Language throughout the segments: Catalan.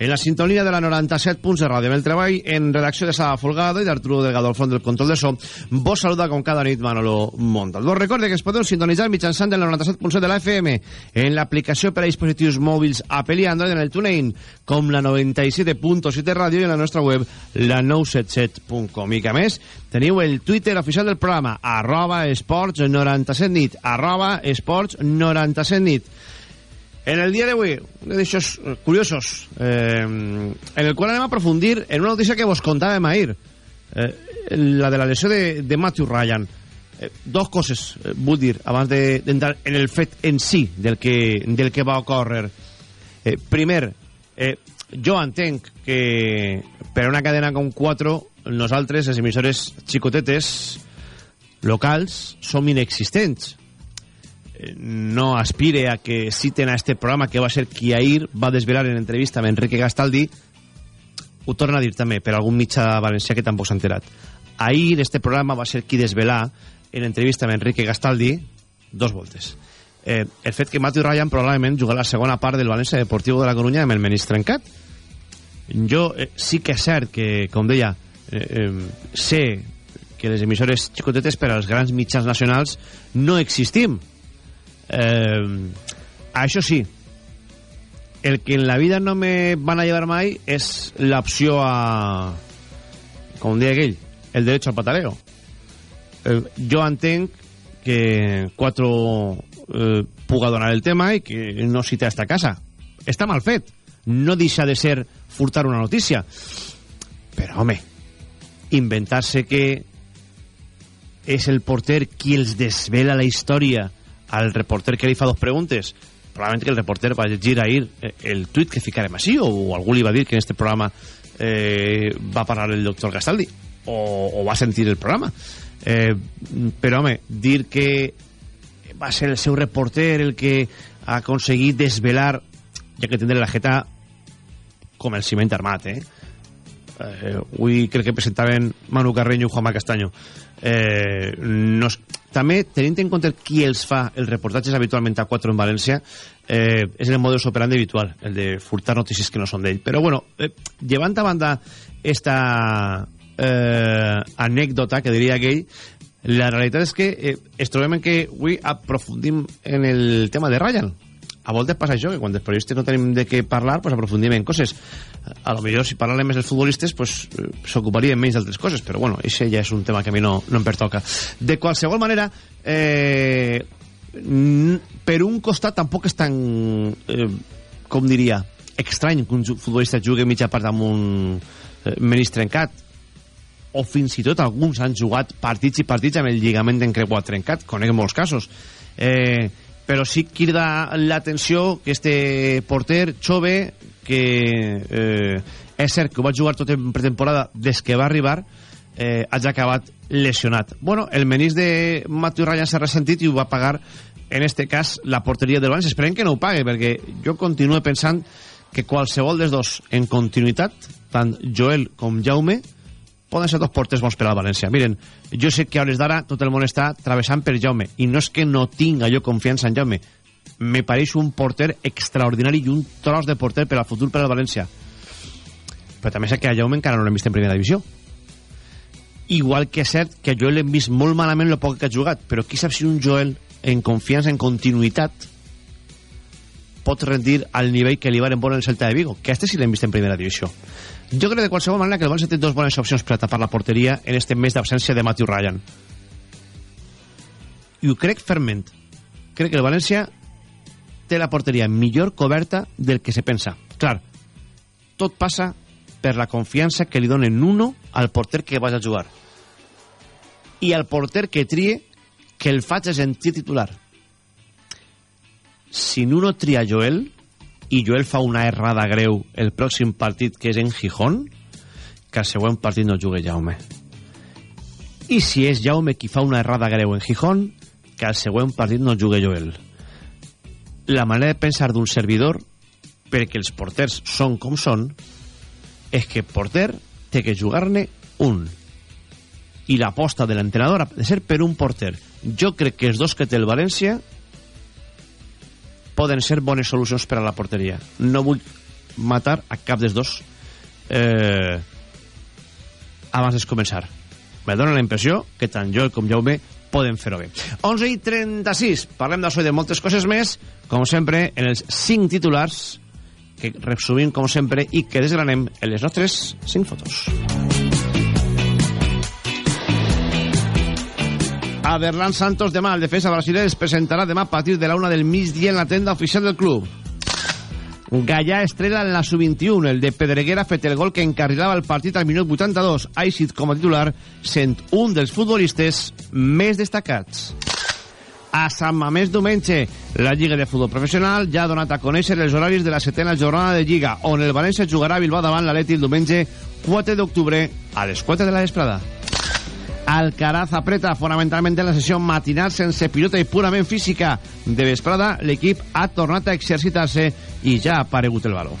en la sintonia de la 97 punts de ràdio. Amb el treball en redacció de Sala Folgado i d'Arturo Delgado al front del control de so, vos saluda com cada nit Manolo Montal. Vos recorde que es podeu sintonitzar mitjançant del 97.7 de la FM en l'aplicació per a dispositius mòbils Apple i Android en el TuneIn, com la 97.7 de ràdio i en la nostra web la 977.com. I que més, teniu el Twitter oficial del programa, arroba esports 97 nit, arroba esports 97 nit. En el dia d'avui, un d'aixòs curiosos, eh, en el qual anem a aprofundir en una notícia que vos contàvem ahir, eh, la de la lesió de, de Matthew Ryan. Eh, dos coses, eh, vull dir, abans d'entrar de, en el fet en si del que, del que va ocórrer. Eh, primer, eh, jo entenc que per una cadena com 4 nosaltres, les emissores xicotetes locals, som inexistents no aspire a que citen a este programa que va ser qui ahir va desvelar en entrevista amb Enrique Gastaldi. Ho torna a dir també per algun mitjà valencià que tampoc s'ha enterat. Ahir este programa va ser qui desvelar en entrevista amb Enrique Gastaldi dos voltes. Eh, el fet que Matthew Ryan probablement jugarà la segona part del València Deportivo de la Coruña amb el menys trencat. Jo eh, sí que és cert que com deia eh, eh, sé que les emissores xicotetes per als grans mitjans nacionals no existim Eh, això sí, el que en la vida no me van a llevar mai és l'opció a, com deia aquell, el derecho al pataleo. Eh, jo entenc que quatre eh, puga donar el tema i que no cita esta casa. Està mal fet. No deixa de ser furtar una notícia. Però, home, inventar-se que és el porter qui els desvela la història al reporter que li fa dos preguntes probablement que el reporter va llegir ahir eh, el tuit que ficarem així o algú li va dir que en este programa eh, va parlar el doctor Gastaldi o, o va sentir el programa eh, però home dir que va ser el seu reporter el que ha aconseguit desvelar ja que tindré la jeta com el ciment armat eh? eh, avui que presentaven Manu Carreño i Juanma Castaño eh, no, també tenint en compte qui els fa els reportatges habitualment a 4 en València eh, és el modus operandi habitual el de furtar notícies que no són d'ell. Però bueno, eh, llevant a banda esta eh, anècdota que diria aquell la realitat és que eh, es trobem que avui aprofundim en el tema de Ryan a voltes passa això, que quan els periodistes no tenim de què parlar, pues aprofundim en coses. A lo millor, si parlem més dels futbolistes, pues s'ocuparien menys d'altres coses, però bueno, això ja és un tema que a mi no, no em pertoca. De qualsevol manera, eh, per un costat tampoc és tan, eh, com diria, estrany que un futbolista jugui mitja part amb un eh, menys trencat, o fins i tot alguns han jugat partits i partits amb el lligament d'encreuat trencat, conec molts casos. Eh, però sí crida l'atenció que este porter Chove que eh, és cert que ho va jugar tot en pretemporada des que va arribar eh, hagi acabat lesionat. Bueno, el menís de Matthew Ryan s'ha ressentit i ho va pagar en este cas la porteria del València esperem que no ho pague perquè jo continuo pensant que qualsevol dels dos en continuïtat tant Joel com Jaume poden ser dos porters bons per al València. Miren, jo sé que a hores d'ara tot el món està travessant per Jaume, i no és que no tinga jo confiança en Jaume, me pareix un porter extraordinari i un tros de porter per al futur per al València. Però també sé que a Jaume encara no l'hem vist en primera divisió. Igual que és cert que Joel l'hem vist molt malament el poc que ha jugat, però qui sap si un Joel en confiança, en continuïtat, pot rendir al nivell que li van bon el Celta de Vigo, que este sí l'hem vist en primera divisió. Jo crec de qualsevol manera que el València té dos bones opcions per tapar la porteria en este mes d'absència de Matthew Ryan. I ho crec ferment. Crec que el València té la porteria millor coberta del que se pensa. Clar, tot passa per la confiança que li donen uno al porter que vas a jugar. I al porter que trie que el faig sentir titular. Si Nuno tria Joel, i Joel fa una errada greu el pròxim partit que és en Gijón que el següent partit no jugui Jaume. I si és Jaume qui fa una errada greu en Gijón que el següent partit no jugui Joel. La manera de pensar d'un servidor perquè els porters són com són és que porter té que jugar-ne un. I l'aposta de l'entrenador ha de ser per un porter. Jo crec que els dos que té el València poden ser bones solucions per a la porteria. No vull matar a cap dels dos eh, abans de començar. Me dóna la impressió que tant jo com Jaume poden fer-ho bé. 11 i 36. Parlem d'això i de moltes coses més, com sempre, en els 5 titulars que resumim, com sempre, i que desgranem en les nostres 5 fotos. Aderlan Santos demà, el defensa brasiler es presentarà demà a partir de la una del migdia en la tenda oficial del club. Gallà estrella en la sub-21. El de Pedreguera ha fet el gol que encarrilava el partit al minut 82. Ha eixit com a titular sent un dels futbolistes més destacats. A Sant Mamés diumenge, la Lliga de Futbol Professional ja ha donat a conèixer els horaris de la setena jornada de Lliga, on el València jugarà a Bilbao davant l'Aleti el diumenge 4 d'octubre a les 4 de la vesprada. Alcaraz apreta fonamentalment en la sessió matinal sense pilota i purament física. De vesprada, l'equip ha tornat a exercitar-se i ja ha aparegut el valor.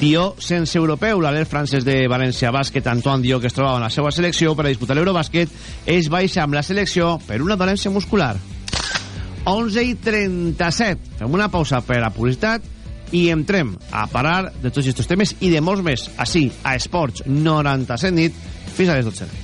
Dio sense europeu, l'alert francès de València Bàsquet, Antoine Dio, que es trobava en la seva selecció per a disputar l'Eurobàsquet, és baixa amb la selecció per una dolència muscular. 11 i 37. Fem una pausa per a publicitat i entrem a parar de tots aquests temes i de molts més, així, a Esports 97 nit, fins a les 12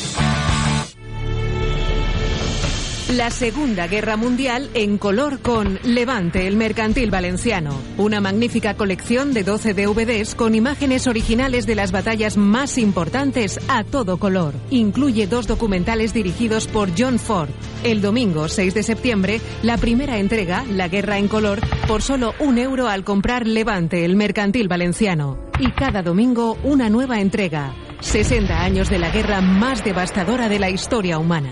La Segunda Guerra Mundial en color con Levante, el mercantil valenciano. Una magnífica colección de 12 DVDs con imágenes originales de las batallas más importantes a todo color. Incluye dos documentales dirigidos por John Ford. El domingo 6 de septiembre, la primera entrega, La Guerra en color, por solo un euro al comprar Levante, el mercantil valenciano. Y cada domingo una nueva entrega. 60 años de la guerra más devastadora de la historia humana.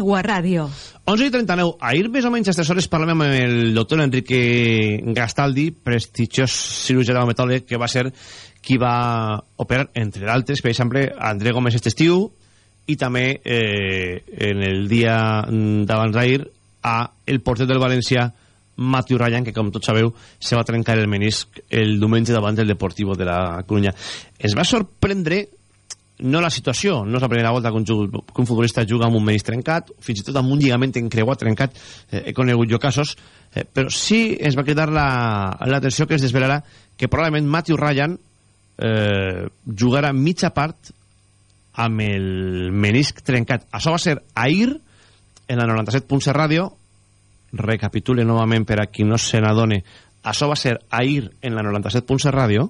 teua ràdio. 11 i 39. Ahir més o menys a aquestes hores parlàvem amb el doctor Enrique Gastaldi, prestigiós cirurgià traumatòleg, que va ser qui va operar, entre d'altres, per exemple, André Gómez este estiu i també eh, en el dia d'abans d'ahir a el porter del València, Matthew Ryan, que com tots sabeu se va trencar el menisc el diumenge davant del Deportivo de la Coruña. Es va sorprendre no la situació, no és la primera volta que un, que un futbolista juga amb un menis trencat, fins i tot amb un lligament encreuat trencat, eh, he conegut jo casos, eh, però sí ens va cridar l'atenció la, que es desvelarà que probablement Matthew Ryan eh, jugarà mitja part amb el menisc trencat. Això va ser ahir en la 97.7 ràdio, recapitule novament per a qui no se n'adone, això va ser ahir en la 97.7 ràdio,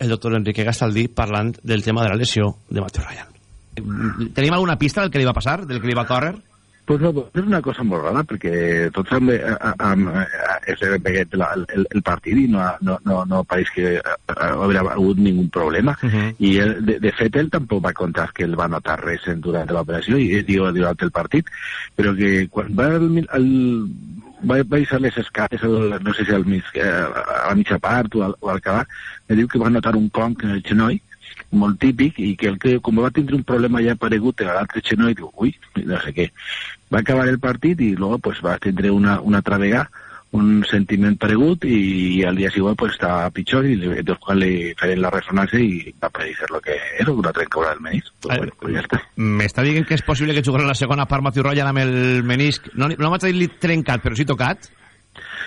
el doctor Enrique Gastaldí parlant del tema de la lesió de Matthew Ryan. Tenim alguna pista del que li va passar, del que li va córrer? Pues no, és una cosa molt rara, perquè tots han, han, han pegat el, el, el partit i no, no, no, no pareix que hauria hagut ningú problema. Uh -huh. I el, de, de fet, ell tampoc va contar que ell va notar res durant l'operació i diu durant el partit, però que quan va al, al va baixar les escales, no sé si al mig, a la mitja part o al, o al acabar, me diu que va notar un conc en el genoll, molt típic, i que, el que com va tindre un problema ja aparegut en l'altre genoll, diu, ui, no sé què. Va acabar el partit i luego pues, va tindre una, una altra vegada un sentiment paregut i, al dia següent pues, està pitjor i dels quals li feien la ressonància i va predicar lo que era una trencadura del menisc pues, bueno, pues ja està. m'està dient que és possible que jugarà la segona part Matthew Ryan amb el menisc no, no vaig dir-li trencat però sí tocat?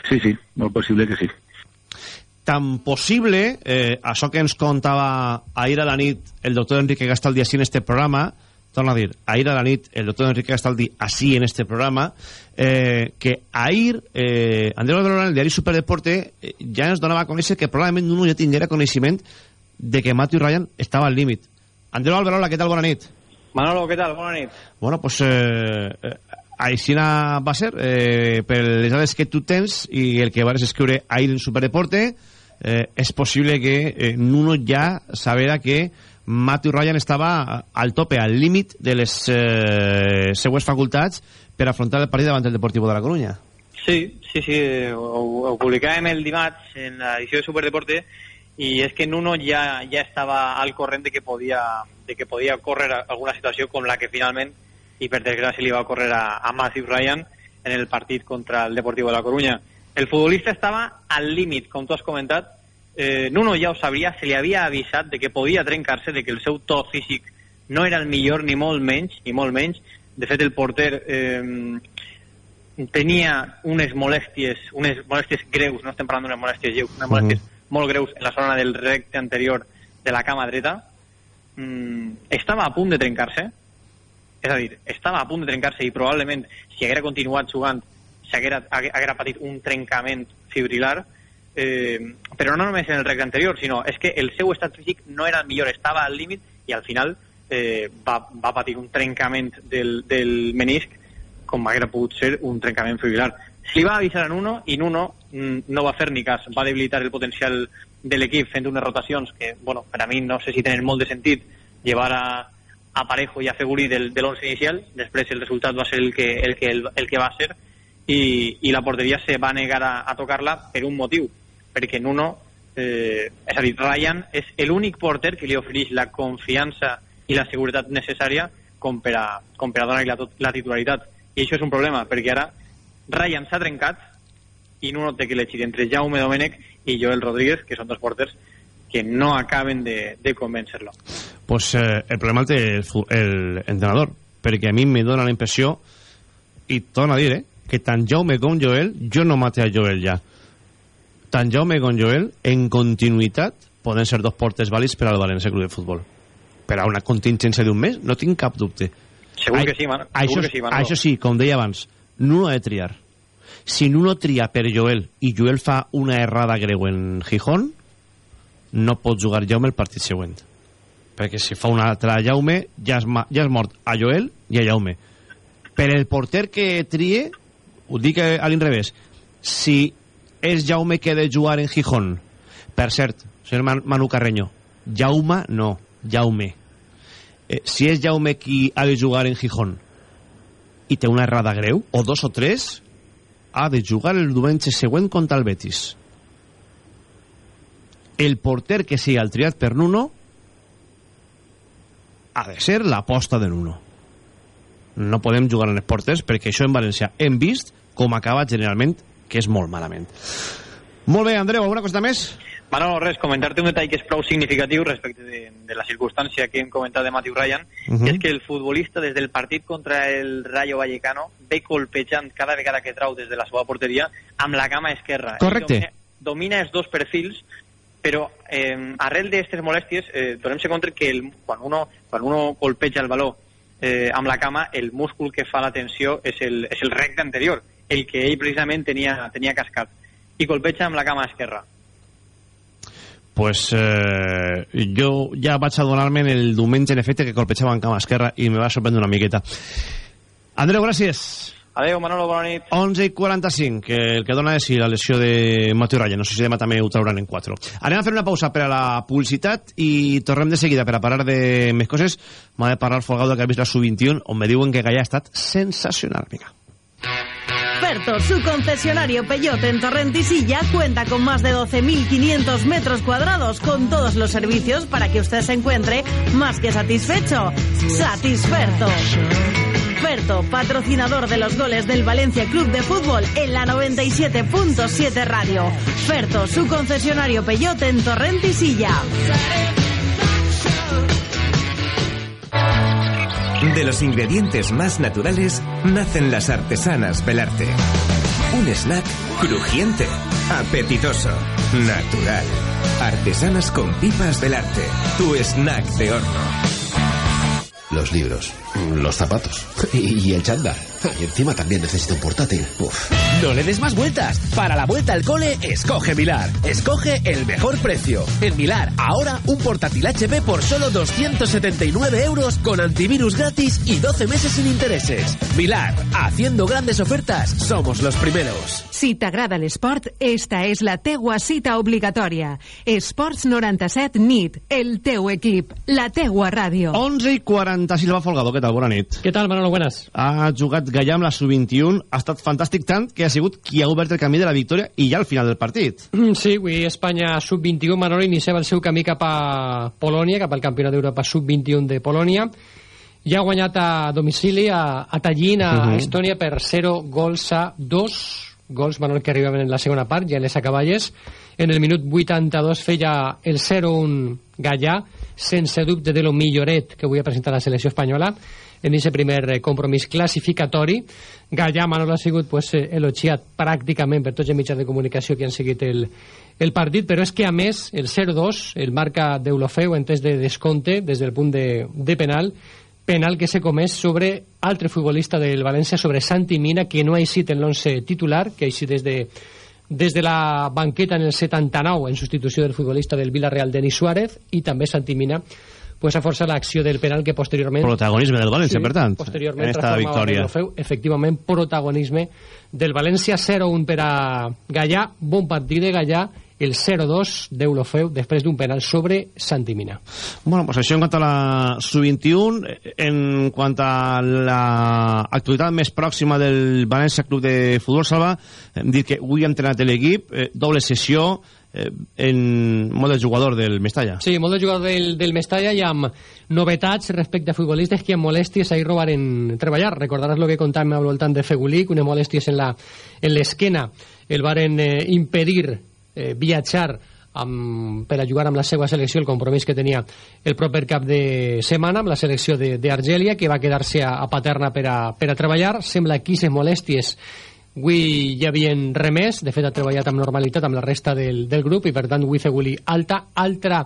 Sí, sí, molt possible que sí tan possible eh, això que ens contava ahir a la nit el doctor Enrique Gastaldi així en este programa torno a dir, ahir a la nit el doctor Enrique Gastaldi així en este programa eh, que ahir eh, Andrés Valderón en el diari Superdeporte eh, ja ens donava a conèixer que probablement no ja tinguera coneixement de que Matthew Ryan estava al límit Andrés Valderón, què tal? Bona nit Manolo, què tal? Bona nit Bueno, pues eh, eh, així va ser eh, per les dades que tu tens i el que vas escriure ahir en Superdeporte eh, és possible que eh, Nuno ja sabera que Matthew Ryan estava al tope, al límit de les eh, seues facultats per afrontar el partit davant el Deportivo de la Coruña. Sí, sí, sí, ho, ho publicàvem el dimarts en l'edició de Superdeporte i és que Nuno ja, ja estava al corrent de que podia, de que podia córrer alguna situació com la que finalment, i per desgràcia li va córrer a, a Matthew Ryan en el partit contra el Deportivo de la Coruña. El futbolista estava al límit, com tu has comentat, eh, Nuno ja ho sabia, se li havia avisat de que podia trencar-se, de que el seu to físic no era el millor ni molt menys, ni molt menys. De fet, el porter eh, tenia unes molèsties, unes molèsties greus, no estem parlant d'unes molèsties lleus, unes molèsties uh -huh. molt greus en la zona del recte anterior de la cama dreta. Mm, estava a punt de trencar-se, és a dir, estava a punt de trencar-se i probablement, si haguera continuat jugant, s'haguera haguera patit un trencament fibrilar, eh, però no només en el recte anterior, sinó és que el seu estat físic no era el millor, estava al límit i al final eh, va, va patir un trencament del, del menisc com hauria pogut ser un trencament fibrilar. Se li va avisar a Nuno i Nuno mm, no va fer ni cas, va debilitar el potencial de l'equip fent unes rotacions que, bueno, per a mi no sé si tenen molt de sentit llevar a, a Parejo i a Feguri del, de l'11 inicial, després el resultat va ser el que, el que, el, el que va ser i, i la porteria se va negar a, a tocar-la per un motiu, perquè Nuno, eh, és a dir, Ryan és l'únic porter que li ofereix la confiança i la seguretat necessària com per a, com per a donar-li la, la titularitat. I això és un problema, perquè ara Ryan s'ha trencat i Nuno té que elegir entre Jaume Domènech i Joel Rodríguez, que són dos porters que no acaben de, de convèncer-lo. Pues eh, el problema el té el, el entrenador, perquè a mi me dona la impressió, i torno a dir, eh, que tant Jaume com Joel, jo no mate a Joel ja tant Jaume com Joel, en continuïtat, poden ser dos portes vàlids per al València Club de Futbol. Per a una contingència d'un mes, no tinc cap dubte. Segur que sí, man. Això, que sí, Manolo. això sí, com deia abans, Nuno ha de triar. Si Nuno tria per Joel i Joel fa una errada greu en Gijón, no pot jugar Jaume el partit següent. Perquè si fa una altra Jaume, ja és, ja és mort a Joel i a Jaume. Per el porter que trie, ho dic a l'inrevés, si és Jaume que ha de jugar en Gijón. Per cert, senyor Manu Carreño, Jaume no, Jaume. Eh, si és Jaume qui ha de jugar en Gijón i té una errada greu, o dos o tres, ha de jugar el diumenge següent contra el Betis. El porter que sigui el triat per Nuno ha de ser l'aposta de Nuno. No podem jugar en els porters perquè això en València hem vist com acaba generalment que és molt malament. Molt bé, Andreu, alguna cosa més? Bueno, res, comentarte un detall que és prou significatiu respecte de, de la circumstància que hem comentat de Matthew Ryan, uh -huh. és que el futbolista des del partit contra el Rayo Vallecano ve colpejant cada vegada que trau des de la seva porteria amb la cama esquerra. Correcte. Domina, domina els dos perfils, però eh, arrel d'aquestes molèsties eh, donem-se compte que el, quan, uno, quan uno colpeja el baló eh, amb la cama, el múscul que fa la tensió és el, és el recte anterior, el que ell precisament tenia, tenia cascat. I colpeja amb la cama esquerra. Pues eh, jo ja vaig adonar-me el diumenge en efecte que colpejava amb cama esquerra i me va sorprendre una miqueta. Andreu, gràcies Adéu, Manolo, bona nit. 11 i 45, que el que dona és si la lesió de Mateo Raya, no sé si demà també ho trauran en 4 anem a fer una pausa per a la publicitat i tornem de seguida per a parlar de més coses. M'ha de parlar Folgado que ha vist la sub-21 on me diuen que Gaia ha estat sensacional, vinga Ferto, su concesionario Peyote en Torrentisilla cuenta con más de 12.500 metros cuadrados con todos los servicios para que usted se encuentre más que satisfecho. Satisferto. Ferto, patrocinador de los goles del Valencia Club de Fútbol en la 97.7 Radio. Ferto, su concesionario Peyote en Torrent y Silla. De los ingredientes más naturales nacen las artesanas Belarte. Un snack crujiente, apetitoso, natural. Artesanas con pipas Belarte. Tu snack de horno. Los libros, los zapatos y el chándal. Y encima también necesito un portátil. Uf. No le des más vueltas. Para la vuelta al cole, escoge Milar. Escoge el mejor precio. En Milar, ahora un portátil HP por solo 279 euros con antivirus gratis y 12 meses sin intereses. Milar, haciendo grandes ofertas, somos los primeros. Si t'agrada l'esport, esta és la teua cita obligatòria. Esports 97 NIT, el teu equip, la teua ràdio. 11 i 46 va Folgado, què tal? Bona nit. ¿Qué tal, Manolo? Buenas. Ha jugat Gallà amb la sub-21, ha estat fantàstic tant que ha sigut qui ha obert el camí de la victòria i ja al final del partit. Sí, avui Espanya sub-21, Manolo iniciava el seu camí cap a Polònia, cap al Campionat d'Europa sub-21 de Polònia, i ha guanyat a domicili a, a Tallinn, a Mhm. uh -huh. Estònia, per 0 gols a 2 gols, Manol, que arribaven en la segona part, ja en les acaballes. En el minut 82 feia el 0-1 Gallà, sense dubte de lo milloret que avui ha presentat la selecció espanyola en aquest primer eh, compromís classificatori. Gallà, Manol, ha sigut pues, eh, elogiat pràcticament per tots els mitjans de comunicació que han seguit el, el partit, però és que a més el 0-2 el marca Deulofeu en test de descompte des del punt de, de penal penal que s'ha comès sobre altre futbolista del València, sobre Santi Mina, que no ha eixit en l'11 titular, que ha eixit des de, des de la banqueta en el 79 en substitució del futbolista del Villarreal, Denis Suárez, i també Santi Mina pues, a força l'acció del penal que posteriorment... Protagonisme del València, per tant, posteriorment en esta victòria. Deulofeu, efectivament, protagonisme del València 0-1 per a Gallà, bon partit de Gallà, el 0-2 d'Eulofeu després d'un penal sobre Santi Mina. Bueno, pues això en quant a la sub-21, en quant a la actualitat més pròxima del València Club de Futbol Salva, hem dit que avui ha entrenat l'equip, eh, doble sessió, eh, en molt de jugador del Mestalla. Sí, molt de jugador del, del Mestalla i amb novetats respecte a futbolistes que amb molèsties ahir robaren treballar. Recordaràs el que contàvem al voltant de Fegulic, unes molèsties en l'esquena el varen eh, impedir eh, viatjar amb, per a jugar amb la seva selecció el compromís que tenia el proper cap de setmana amb la selecció d'Argèlia que va quedar-se a, a Paterna per a, per a treballar sembla que aquestes molèsties avui ja havien remès, de fet ha treballat amb normalitat amb la resta del, del grup i per tant avui Feguli alta, altra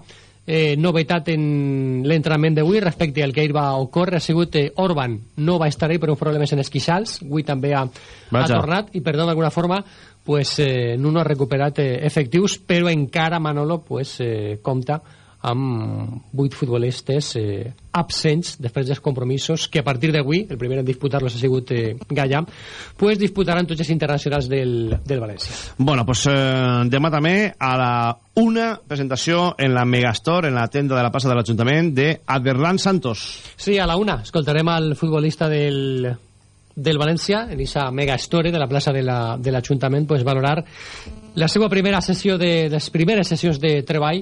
eh, novetat en l'entrenament d'avui respecte al que ahir va ocórrer ha sigut eh, Orban, no va estar ahí per uns problemes en esquixals, avui també ha, ha tornat i per tant d'alguna forma pues, eh, no ha recuperat eh, efectius però encara Manolo pues, eh, compta amb vuit futbolistes eh, absents després dels compromisos que a partir d'avui, el primer en disputar-los ha sigut eh, Gallà, pues disputaran tots els internacionals del, del València. Bueno, pues eh, demà també a la una presentació en la Megastore, en la tenda de la plaça de l'Ajuntament, de Aderlan Santos. Sí, a la una escoltarem al futbolista del, del València en aquesta mega store de la plaça de la- de l'Ajuntament la, pues, valorar la seva primera sessió de, les primeres sessions de treball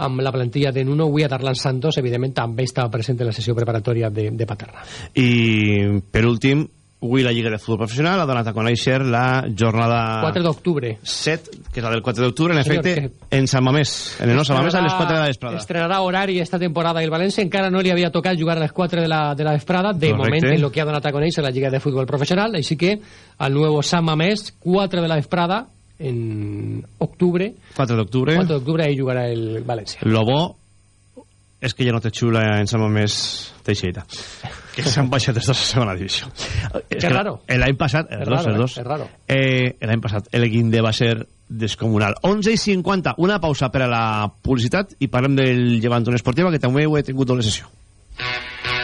amb la plantilla de Nuno avui a Darlan Santos evidentment també estava present en la sessió preparatòria de, de Paterna I, per últim, avui la Lliga de Futbol Professional ha donat a conèixer la jornada 4 d'octubre 7, que és la del 4 d'octubre, en Senyor, efecte, en Sant Mamés. En el nou Sant Mamés a les 4 de la vesprada. Estrenarà horari esta temporada el València. Encara no li havia tocat jugar a les 4 de la, de la vesprada. De Correcte. moment, en lo que ha donat a conèixer la Lliga de Futbol Professional. Així que, al nou Sant Mamés, 4 de la vesprada, en octubre, 4 d'octubre. 4 d'octubre, ahí jugarà el València. Lo bo és que ja no té xula en Sant Mamés Teixeira. Que s'han baixat des de la segona divisió. És que raro. L'any passat, És dos, raro, eh? dos. Raro. Eh, L'any passat el guinde va ser descomunal. 11 i 50, una pausa per a la publicitat i parlem del Llevant Unió Esportiva, que també ho he tingut doble sessió.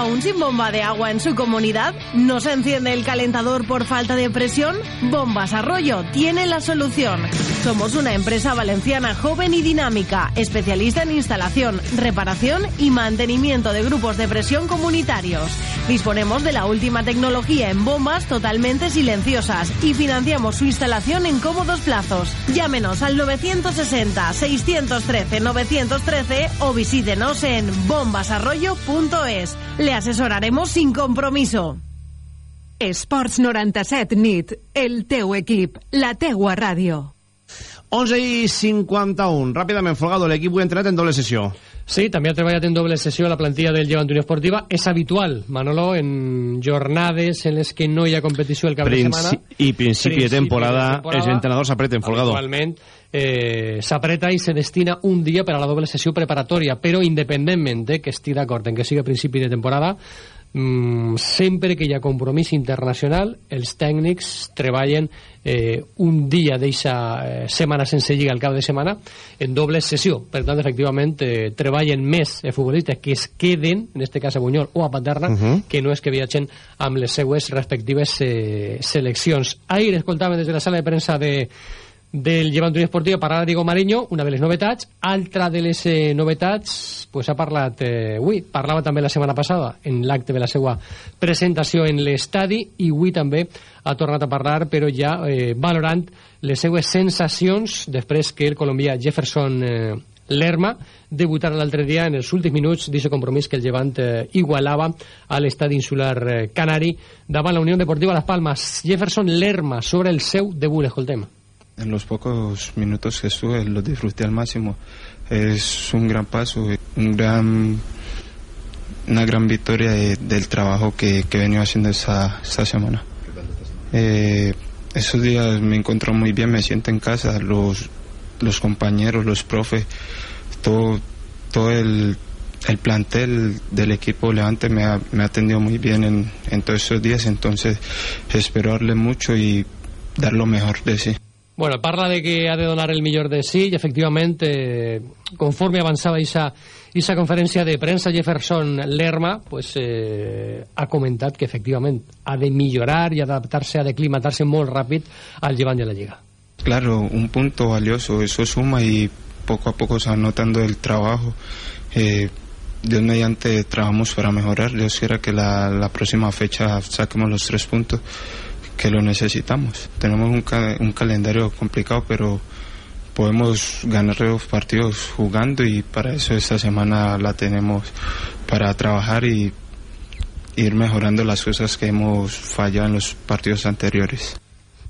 ¿Aún sin bomba de agua en su comunidad? ¿No se enciende el calentador por falta de presión? Bombas Arroyo tiene la solución. Somos una empresa valenciana joven y dinámica, especialista en instalación, reparación y mantenimiento de grupos de presión comunitarios. Disponemos de la última tecnología en bombas totalmente silenciosas y financiamos su instalación en cómodos plazos. Llámenos al 960-613-913 o visítenos en bombasarroyo.es. Le asesoraremos sin compromiso. Esports 97 nit, el teu equip, la teua ràdio. 11 i 51. Ràpidament, Folgado, l'equip ho ha entrenat en doble sessió. Sí, també ha treballat en doble sessió la plantilla del Llevant Unió Esportiva. És habitual, Manolo, en jornades en les que no hi ha competició el cap Princi de setmana. I principi, de, temporada, de temporada, els entrenadors apreten, Folgado. Habitualment eh, s'apreta i se destina un dia per a la doble sessió preparatòria, però independentment de que estigui d'acord en que sigui principi de temporada, mm, sempre que hi ha compromís internacional, els tècnics treballen eh, un dia d'eixa eh, setmana sense lliga al cap de setmana en doble sessió. Per tant, efectivament, eh, treballen més eh, futbolistes que es queden, en este cas a Bunyol o a Paterna, uh -huh. que no és que viatgen amb les seues respectives eh, seleccions. Ahir escoltàvem des de la sala de premsa de del Llevant Unió Esportiva parlar Diego Mariño, una de les novetats. Altra de les eh, novetats pues ha parlat eh, avui, parlava també la setmana passada en l'acte de la seva presentació en l'estadi i avui també ha tornat a parlar però ja eh, valorant les seues sensacions després que el colombià Jefferson eh, Lerma debutar l'altre dia en els últims minuts d'aquest compromís que el Llevant eh, igualava a l'estadi insular eh, canari davant la Unió Deportiva Las Palmas. Jefferson Lerma sobre el seu debut, escoltem en los pocos minutos que estuve lo disfruté al máximo. Es un gran paso, una gran victoria de, del trabajo que, que he venido haciendo esta, esta semana. Eh, esos días me encontró muy bien, me siento en casa, los, los compañeros, los profes, todo, todo el, el plantel del equipo Levante me ha, me ha atendido muy bien en, en todos esos días, entonces espero darle mucho y dar lo mejor de sí. Bueno, parla de que ha de donar el millor de sí i efectivament, eh, conforme avançava aquesta conferència de premsa Jefferson Lerma, pues, eh, ha comentat que efectivament ha de millorar i adaptar-se, ha de climatar-se molt ràpid al llevant de la Lliga. Claro, un punto valioso, eso suma y poco a poco se va notando el trabajo. Eh, Dios mediante trabajamos para mejorar. Dios quiera que la, la próxima fecha saquemos los tres puntos que lo necesitamos. Tenemos un, ca un calendario complicado, pero podemos ganar los partidos jugando y para eso esta semana la tenemos para trabajar y ir mejorando las cosas que hemos fallado en los partidos anteriores.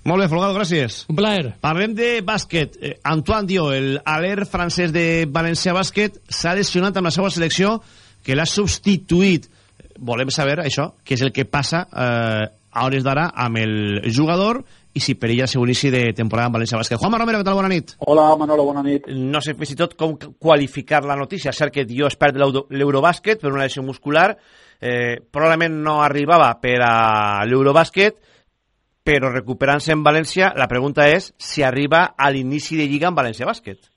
Molt bé, Folgado, gràcies. Un plaer. Parlem de bàsquet. Eh, Antoine Dio, el aler francès de València Bàsquet, s'ha lesionat amb la seva selecció que l'ha substituït. Volem saber això, què és el que passa eh, a hores d'ara amb el jugador i si perilla inici de temporada en València Bàsquet. Juanma Romero, què tal? Bona nit. Hola, Manolo, bona nit. No sé fins i tot com qualificar la notícia. Cert que Dio es perd l'Eurobàsquet per una lesió muscular. Eh, probablement no arribava per a l'Eurobàsquet, però recuperant-se en València, la pregunta és si arriba a l'inici de Lliga en València Bàsquet.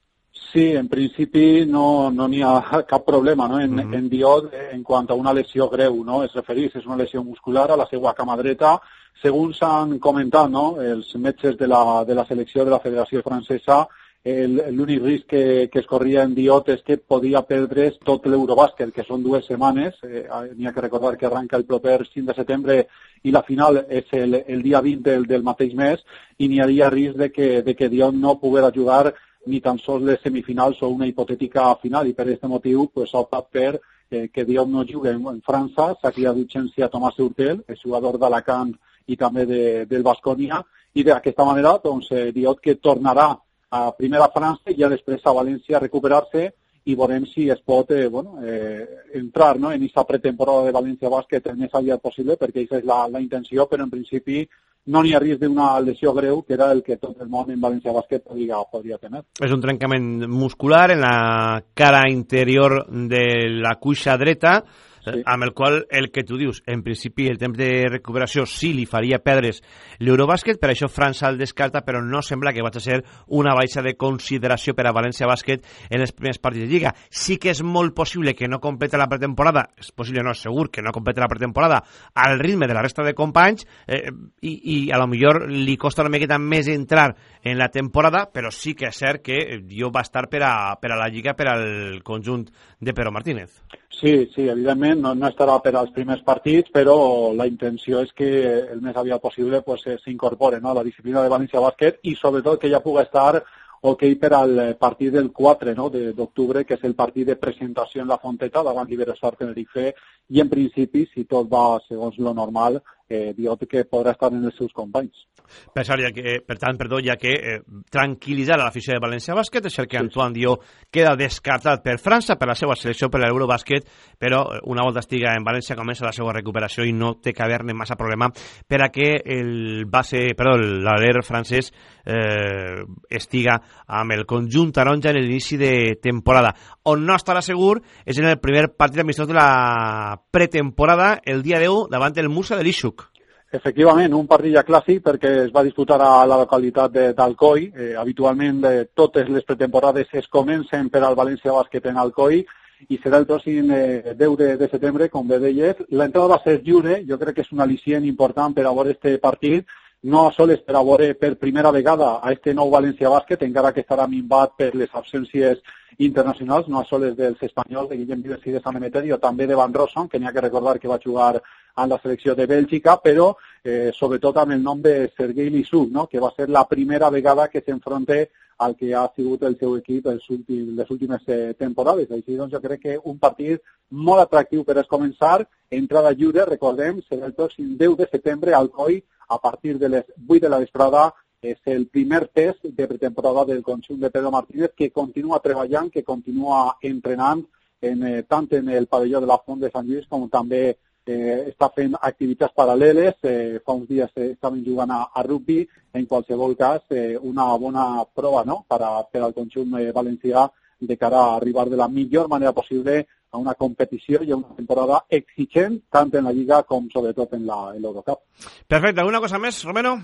Sí, en principi no n'hi no ha cap problema no? en, uh -huh. en Diot en quant a una lesió greu. No? Es referís, és una lesió muscular a la seva cama dreta. Segons s'han comentat no? els metges de la, de la selecció de la Federació Francesa, l'únic risc que, que es corria en Diot és que podia perdre's tot l'Eurobàsquet, que són dues setmanes. Eh, N'hi ha que recordar que arranca el proper 5 de setembre i la final és el, el dia 20 del, del mateix mes i n'hi havia risc de que, de que Diot no poguera jugar ni tan sols les semifinals o una hipotètica final i per aquest motiu pues, ha optat per eh, que Diop no jugui en, en França, s'ha criat d'urgència Tomàs Urtel, el jugador d'Alacant i també de, del Bascònia, i d'aquesta manera doncs, eh, Diop que tornarà a primer a França i ja després a València a recuperar-se i veurem si es pot eh, bueno, eh, entrar no, en aquesta pretemporada de València Bàsquet el més aviat possible, perquè aquesta és la, la intenció, però en principi no n'hi ha risc d'una lesió greu, que era el que tot el món en València Bàsquet podria, podria tenir. És un trencament muscular en la cara interior de la cuixa dreta, sí. amb el qual el que tu dius, en principi el temps de recuperació sí li faria perdre's l'Eurobàsquet, per això França el descarta, però no sembla que vagi a ser una baixa de consideració per a València Bàsquet en els primers partits de Lliga. Sí que és molt possible que no complete la pretemporada, és possible, no, segur que no complete la pretemporada al ritme de la resta de companys eh, i, i a lo millor li costa una miqueta més entrar en la temporada, però sí que és cert que jo va estar per a, per a la Lliga, per al conjunt de Pedro Martínez. Sí, sí, evidentment no, no estarà per als primers partits, però la intenció és que el més aviat possible pues, s'incorpore no, a la disciplina de València Bàsquet i sobretot que ja pugui estar ok per al partit del 4 no, d'octubre, que és el partit de presentació en la Fonteta davant l'Iberostar Tenerife, i en principi, si tot va segons lo normal, eh, Diot que podrà estar en els seus companys. Per, ja que, per tant, perdó, ja que eh, tranquil·litzar a l'afició de València Bàsquet és el que sí. Antoine Dió queda descartat per França, per la seva selecció, per l'Eurobàsquet, però eh, una volta estiga en València comença la seva recuperació i no té que haver-ne massa problema per a que el base, perdó, l'aler francès eh, estiga amb el conjunt taronja en l'inici de temporada. On no estarà segur és en el primer partit amistós de la pretemporada, el dia 10, davant el Musa de l'Ixuc. Efectivament, un partit ja clàssic perquè es va disputar a la localitat d'Alcoi. Eh, habitualment eh, totes les pretemporades es comencen per al València Bàsquet en Alcoi i serà el pròxim eh, 10 de, de setembre, com bé deies. L'entrada va ser lliure, jo crec que és un al·licient important per a veure este partit, no sols per a veure per primera vegada a este nou València Bàsquet, encara que estarà minvat per les absències internacionals, no sols dels espanyols de Guillem Vives i de Sant Emeterio, també de Van Rosson, que n'hi ha que recordar que va jugar en la selecció de Bèlgica, però eh, sobretot amb el nom de Sergei Lissou, no? que va ser la primera vegada que s'enfronta al que ha sigut el seu equip els últims, les últimes eh, temporades. Així doncs jo crec que un partit molt atractiu per a començar, entrada lliure, recordem, serà el pròxim 10 de setembre al COI a partir de les 8 de la vesprada és el primer test de pretemporada del conjunt de Pedro Martínez que continua treballant, que continua entrenant en, eh, en el pavelló de la Font de Sant Lluís com també eh, està fent activitats paral·leles. Eh, fa uns dies eh, a rugby. En qualsevol cas, eh, una bona prova no? per, a, per al conjunt eh, valencià de cara a arribar de la millor manera possible a una competició i a una temporada exigent tant en la Lliga com sobretot en l'Eurocup. Perfecte. Alguna cosa més, Romero?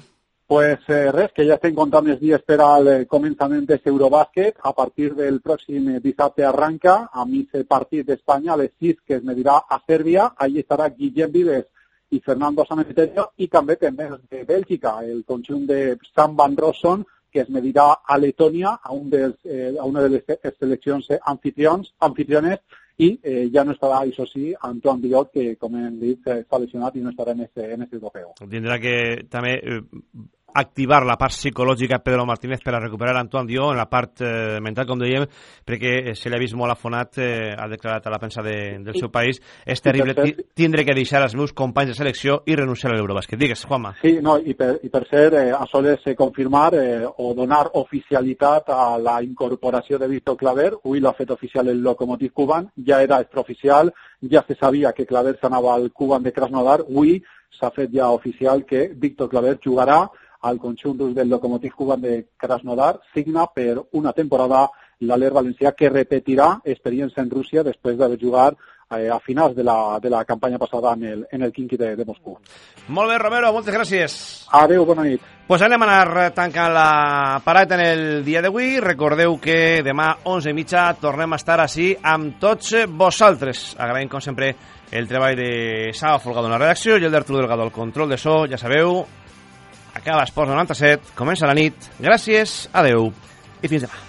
Pues eh, res, que ja estem comptant els dies per al eh, començament de l'Eurobàsquet. A partir del pròxim eh, dissabte arranca a mig partit d'Espanya a les 6 que es medirà a Sèrbia. Allí estarà Guillem Vives i Fernando Sanemeterio i també també de Bèlgica, el conjunt de Sam Van Rosson, que es medirà a Letònia, a, un dels, eh, a una de les seleccions anfitrions, anfitriones, i eh, ja no estarà, això sí, Antoine Diot, que, com hem dit, està lesionat i no estarà en aquest europeu. Tindrà que també eh, activar la part psicològica Pedro Martínez per a recuperar Antoine Dió en la part eh, mental, com dèiem, perquè eh, se l'ha vist molt afonat, eh, ha declarat a la premsa de, del seu país, és terrible tindre que deixar els meus companys de selecció i renunciar a l'Eurobàsquet. Digues, Juanma. Sí, no, i per, i per ser, eh, a soles confirmar eh, o donar oficialitat a la incorporació de Víctor Claver, avui l'ha fet oficial el Locomotiv Cuban, ja era extraoficial, ja se sabia que Claver s'anava al Cuban de Krasnodar, avui s'ha fet ja oficial que Víctor Claver jugarà al conjunt del Lokomotiv Cuban de Krasnodar signa per una temporada l'Aler Valencià que repetirà experiència en Rússia després d'haver jugat eh, a finals de la, de la campanya passada en el, en el Kinky de, de Moscou. Molt bé, Romero, moltes gràcies. Adéu, bona nit. Pues anem a anar tancant la parada en el dia d'avui. Recordeu que demà 11 i mitja tornem a estar així amb tots vosaltres. Agraïm, com sempre, el treball de Saba Folgado en la redacció i el d'Arturo Delgado al control de so. Ja sabeu, Acaba Esports 97, comença la nit. Gràcies, adeu i fins demà.